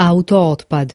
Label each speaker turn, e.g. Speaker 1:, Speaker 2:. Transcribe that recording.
Speaker 1: auto